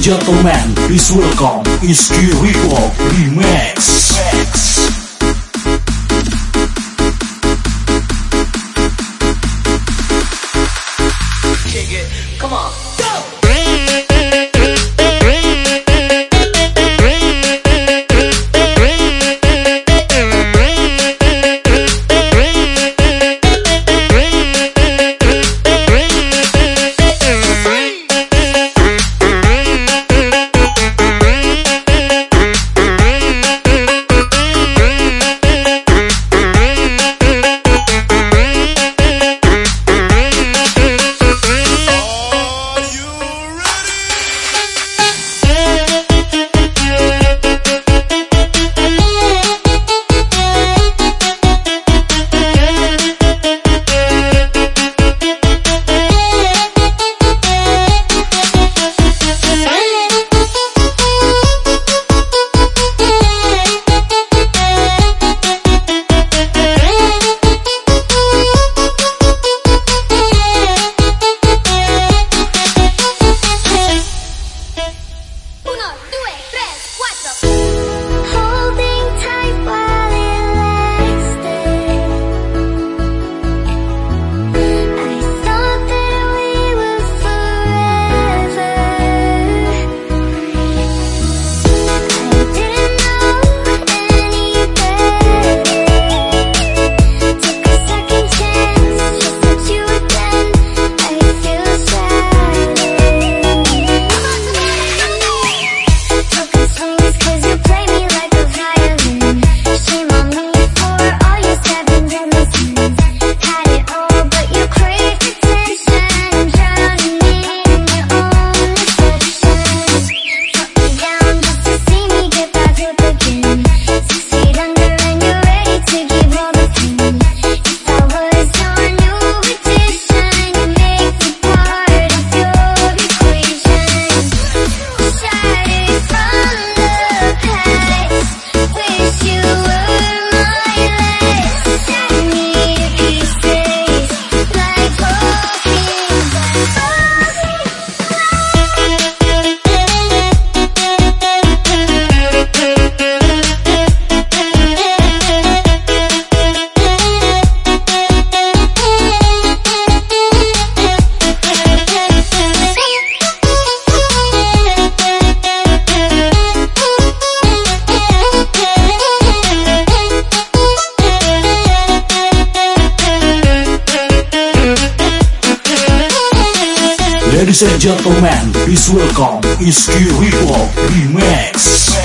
gentlemen, please welcome Iski Rico Remix. Come on. Ladies and gentlemen, please welcome Iski Rico Remix.